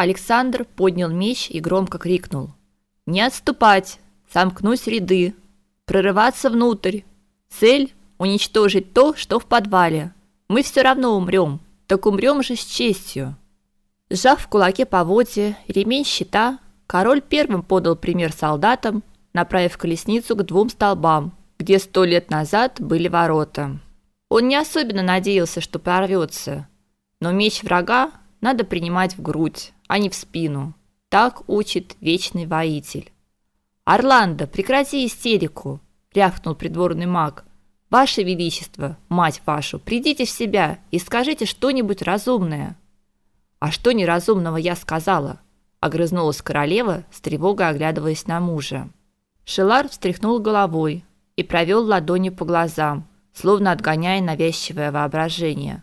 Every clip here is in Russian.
Александр поднял меч и громко крикнул: "Не отступать! Сомкнуть ряды! Прорываться внутрь! Цель уничтожить то, что в подвале. Мы все равно умрем, так умрем же с честью". Сжав в кулаке поводья ремень щита, король первым подал пример солдатам, направив колесницу к двум столбам, где сто лет назад были ворота. Он не особенно надеялся, что прорвется, но меч врага надо принимать в грудь, а не в спину. Так учит вечный воитель. Орландо, прекрати истерику, рявкнул придворный маг. Ваше величество, мать вашу, придите в себя и скажите что-нибудь разумное. А что неразумного я сказала? огрызнулась королева, с тревогой оглядываясь на мужа. Шелар встряхнул головой и провел ладонью по глазам, словно отгоняя навязчивое воображение.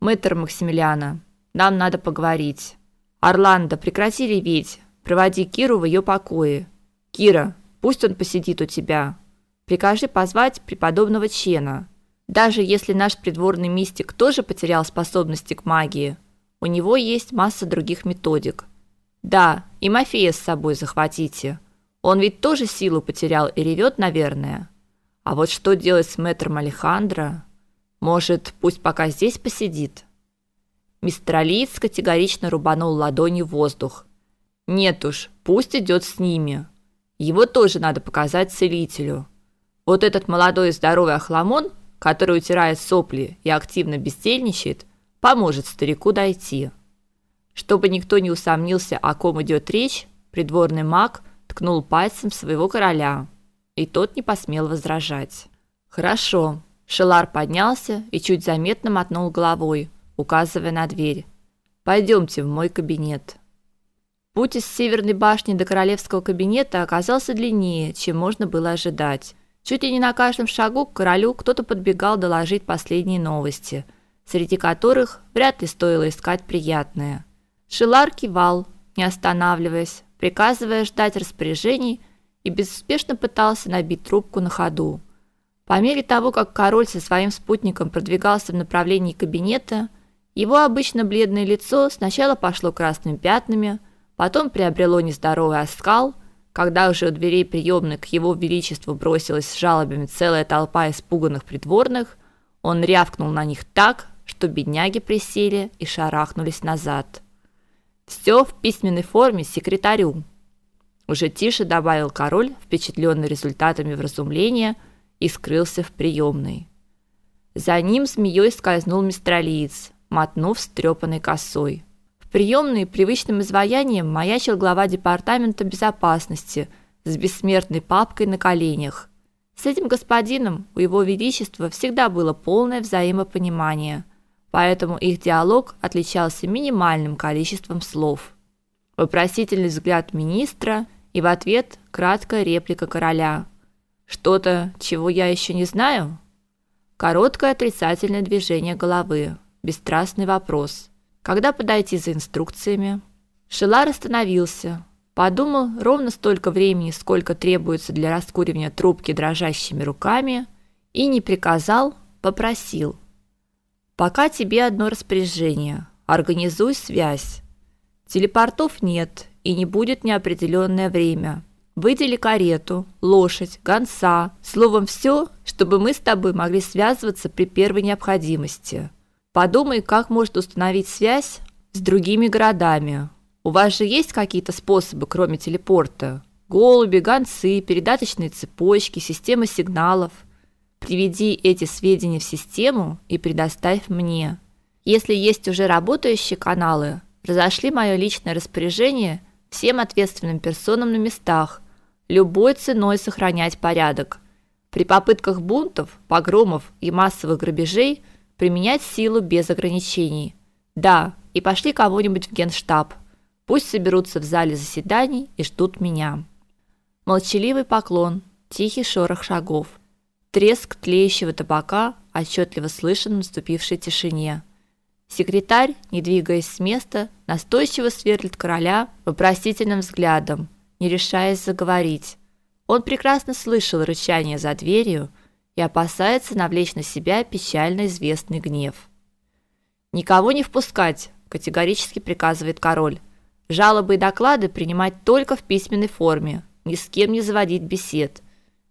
Мэтр Максимилиана, нам надо поговорить. Орландо, прекрати реветь. Проводи Киру в ее покое. Кира, пусть он посидит у тебя. Прикажи позвать преподобного Чена. Даже если наш придворный мистик тоже потерял способности к магии, у него есть масса других методик. Да, и Мафея с собой захватите. Он ведь тоже силу потерял и ревет, наверное. А вот что делать с мэтром Алехандро? Может, пусть пока здесь посидит? Мистер Алиец категорично рубанул ладонью воздух. Нет уж, пусть идет с ними. Его тоже надо показать целителю. Вот этот молодой и здоровый охламон, который утирает сопли и активно бездельничает, поможет старику дойти. Чтобы никто не усомнился, о ком идет речь, придворный маг ткнул пальцем своего короля, и тот не посмел возражать. Хорошо. Шелар поднялся и чуть заметно мотнул головой указывая на дверь. Пойдемте в мой кабинет. Путь из северной башни до королевского кабинета оказался длиннее, чем можно было ожидать. Чуть ли не на каждом шагу к королю кто-то подбегал доложить последние новости, среди которых вряд ли стоило искать приятное. Шилар кивал, не останавливаясь, приказывая ждать распоряжений и безуспешно пытался набить трубку на ходу. По мере того, как король со своим спутником продвигался в направлении кабинета, его обычно бледное лицо сначала пошло красными пятнами, потом приобрело нездоровый оскал, когда уже у дверей приемной к его величеству бросилась с жалобами целая толпа испуганных придворных, он рявкнул на них так, что бедняги присели и шарахнулись назад. Все в письменной форме секретарю. Уже тише добавил король, впечатленный результатами вразумления, и скрылся в приемной. За ним змеей скользнул мистралиец, мотнув стрепанной косой. В приемной привычным изваянием маячил глава департамента безопасности с бессмертной папкой на коленях. С этим господином у его величества всегда было полное взаимопонимание, поэтому их диалог отличался минимальным количеством слов. Вопросительный взгляд министра и в ответ краткая реплика короля. Что-то, чего я еще не знаю? Короткое отрицательное движение головы бесстрастный вопрос. Когда подойти за инструкциями? Шелар остановился, подумал ровно столько времени, сколько требуется для раскуривания трубки дрожащими руками, и не приказал, попросил. Пока тебе одно распоряжение. Организуй связь. Телепортов нет и не будет неопределенное время. Выдели карету, лошадь, гонца, словом все, чтобы мы с тобой могли связываться при первой необходимости. Подумай, как можно установить связь с другими городами. У вас же есть какие-то способы, кроме телепорта? Голуби, гонцы, передаточные цепочки, система сигналов. Приведи эти сведения в систему и предоставь мне. Если есть уже работающие каналы, разошли мое личное распоряжение всем ответственным персонам на местах, любой ценой сохранять порядок. При попытках бунтов, погромов и массовых грабежей – применять силу без ограничений. Да, и пошли кого-нибудь в Генштаб. Пусть соберутся в зале заседаний и ждут меня. Молчаливый поклон, тихий шорох шагов, треск тлеющего табака отчетливо слышен в наступившей тишине. Секретарь, не двигаясь с места, настойчиво сверлит короля вопросительным взглядом, не решаясь заговорить. Он прекрасно слышал рычание за дверью, и опасается навлечь на себя печально известный гнев. Никого не впускать, категорически приказывает король. Жалобы и доклады принимать только в письменной форме, ни с кем не заводить бесед.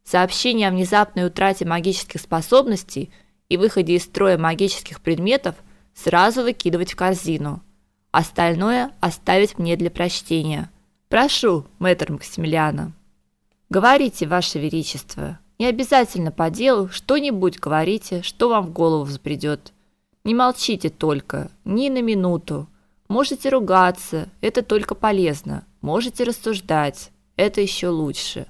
Сообщение о внезапной утрате магических способностей и выходе из строя магических предметов сразу выкидывать в корзину. Остальное оставить мне для прочтения. Прошу, мэтр Максимилиана. Говорите, ваше величество. Не обязательно по делу, что-нибудь говорите, что вам в голову взбредет. Не молчите только, ни на минуту. Можете ругаться, это только полезно. Можете рассуждать, это еще лучше.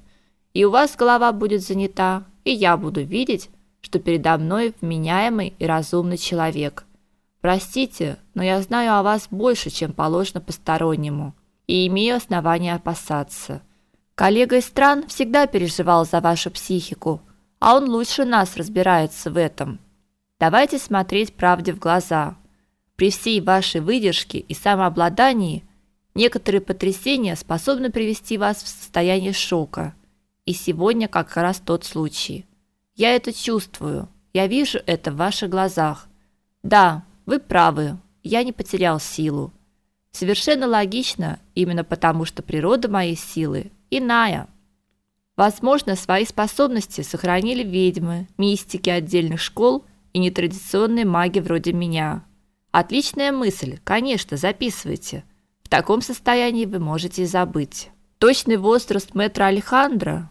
И у вас голова будет занята, и я буду видеть, что передо мной вменяемый и разумный человек. Простите, но я знаю о вас больше, чем положено постороннему, и имею основания опасаться. Коллега из стран всегда переживал за вашу психику, а он лучше нас разбирается в этом. Давайте смотреть правде в глаза. При всей вашей выдержке и самообладании некоторые потрясения способны привести вас в состояние шока. И сегодня как раз тот случай. Я это чувствую. Я вижу это в ваших глазах. Да, вы правы. Я не потерял силу. Совершенно логично, именно потому что природа моей силы иная. Возможно, свои способности сохранили ведьмы, мистики отдельных школ и нетрадиционные маги вроде меня. Отличная мысль, конечно, записывайте. В таком состоянии вы можете забыть. Точный возраст мэтра Алехандро?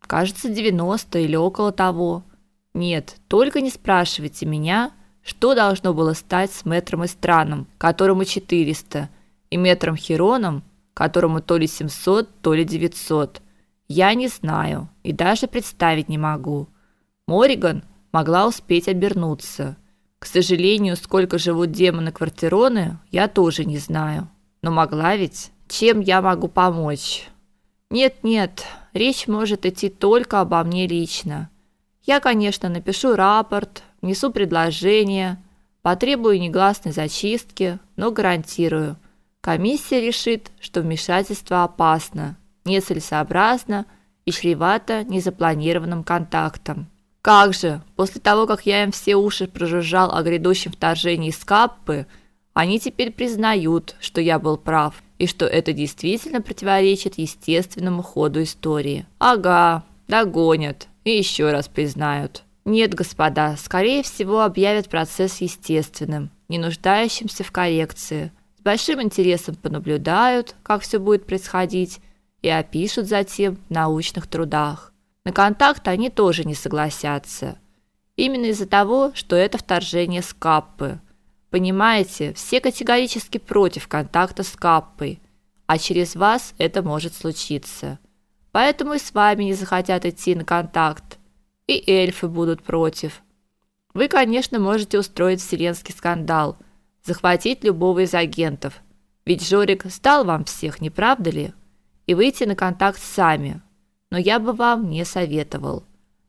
Кажется, 90 или около того. Нет, только не спрашивайте меня, что должно было стать с мэтром Эстраном, которому 400, и мэтром Хироном, которому то ли 700, то ли 900. Я не знаю и даже представить не могу. Мориган могла успеть обернуться. К сожалению, сколько живут демоны-квартироны, я тоже не знаю. Но могла ведь. Чем я могу помочь? Нет, нет, речь может идти только обо мне лично. Я, конечно, напишу рапорт, внесу предложение, потребую негласной зачистки, но гарантирую – Комиссия решит, что вмешательство опасно, нецелесообразно и чревато незапланированным контактом. Как же, после того, как я им все уши прожужжал о грядущем вторжении Скаппы, они теперь признают, что я был прав, и что это действительно противоречит естественному ходу истории. Ага, догонят и еще раз признают. Нет, господа, скорее всего объявят процесс естественным, не нуждающимся в коррекции – с большим интересом понаблюдают, как все будет происходить, и опишут затем в научных трудах. На контакт они тоже не согласятся. Именно из-за того, что это вторжение с Каппы. Понимаете, все категорически против контакта с Каппой, а через вас это может случиться. Поэтому и с вами не захотят идти на контакт. И эльфы будут против. Вы, конечно, можете устроить вселенский скандал – захватить любого из агентов. Ведь Жорик сдал вам всех, не правда ли? И выйти на контакт сами. Но я бы вам не советовал.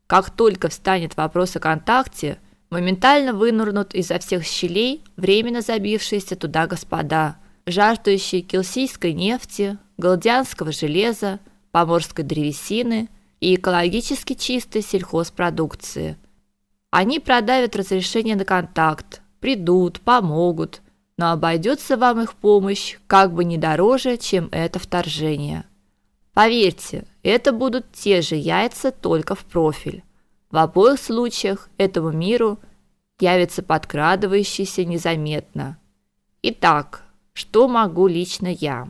Как только встанет вопрос о контакте, моментально вынурнут изо всех щелей временно забившиеся туда господа, жаждущие килсийской нефти, галдианского железа, поморской древесины и экологически чистой сельхозпродукции. Они продавят разрешение на контакт, придут, помогут, но обойдется вам их помощь как бы не дороже, чем это вторжение. Поверьте, это будут те же яйца, только в профиль. В обоих случаях этому миру явится подкрадывающийся незаметно. Итак, что могу лично я?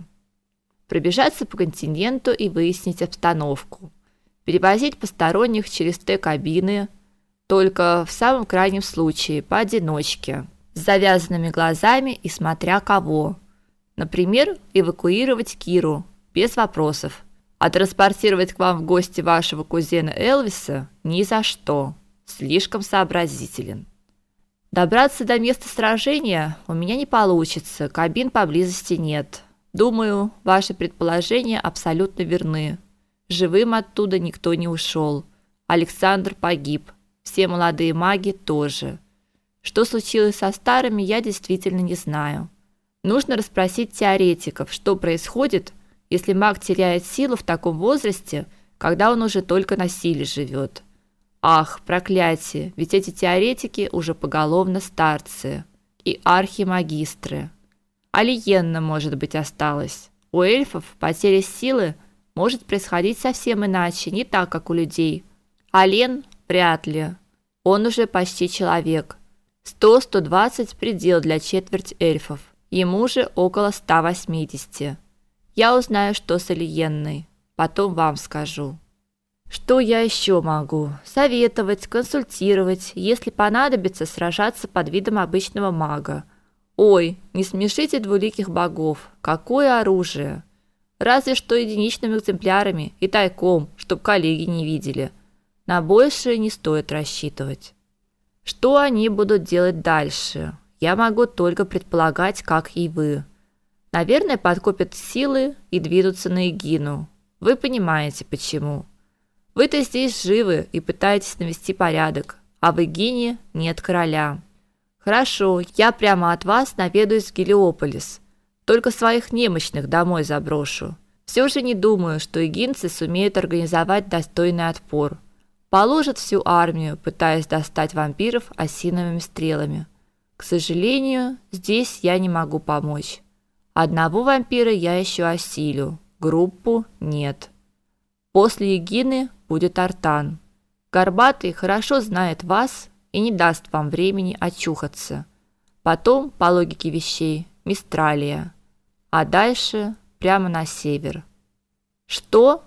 Пробежаться по континенту и выяснить обстановку. Перевозить посторонних через Т-кабины – только в самом крайнем случае поодиночке, с завязанными глазами и смотря кого. Например, эвакуировать Киру без вопросов. А транспортировать к вам в гости вашего кузена Элвиса ни за что. Слишком сообразителен. Добраться до места сражения у меня не получится, кабин поблизости нет. Думаю, ваши предположения абсолютно верны. Живым оттуда никто не ушел. Александр погиб. Все молодые маги тоже. Что случилось со старыми, я действительно не знаю. Нужно расспросить теоретиков, что происходит, если маг теряет силу в таком возрасте, когда он уже только на силе живет. Ах, проклятие, ведь эти теоретики уже поголовно старцы и архимагистры. Алиенна, может быть, осталась. У эльфов потеря силы может происходить совсем иначе, не так, как у людей. Ален вряд ли. Он уже почти человек. 100-120 предел для четверть эльфов. Ему же около 180. Я узнаю, что с Алиенной. Потом вам скажу. Что я еще могу? Советовать, консультировать, если понадобится сражаться под видом обычного мага. Ой, не смешите двуликих богов. Какое оружие! Разве что единичными экземплярами и тайком, чтоб коллеги не видели. На большее не стоит рассчитывать. Что они будут делать дальше? Я могу только предполагать, как и вы. Наверное, подкопят силы и двинутся на Эгину. Вы понимаете, почему. Вы-то здесь живы и пытаетесь навести порядок, а в Эгине нет короля. Хорошо, я прямо от вас наведаюсь в Гелиополис. Только своих немощных домой заброшу. Все же не думаю, что эгинцы сумеют организовать достойный отпор. Положат всю армию, пытаясь достать вампиров осиновыми стрелами. К сожалению, здесь я не могу помочь. Одного вампира я еще осилю, группу нет. После Егины будет Артан. Горбатый хорошо знает вас и не даст вам времени очухаться. Потом, по логике вещей, Мистралия. А дальше прямо на север. Что?